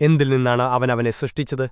എന്തിൽ നിന്നാണ് അവൻ അവനെ സൃഷ്ടിച്ചത്?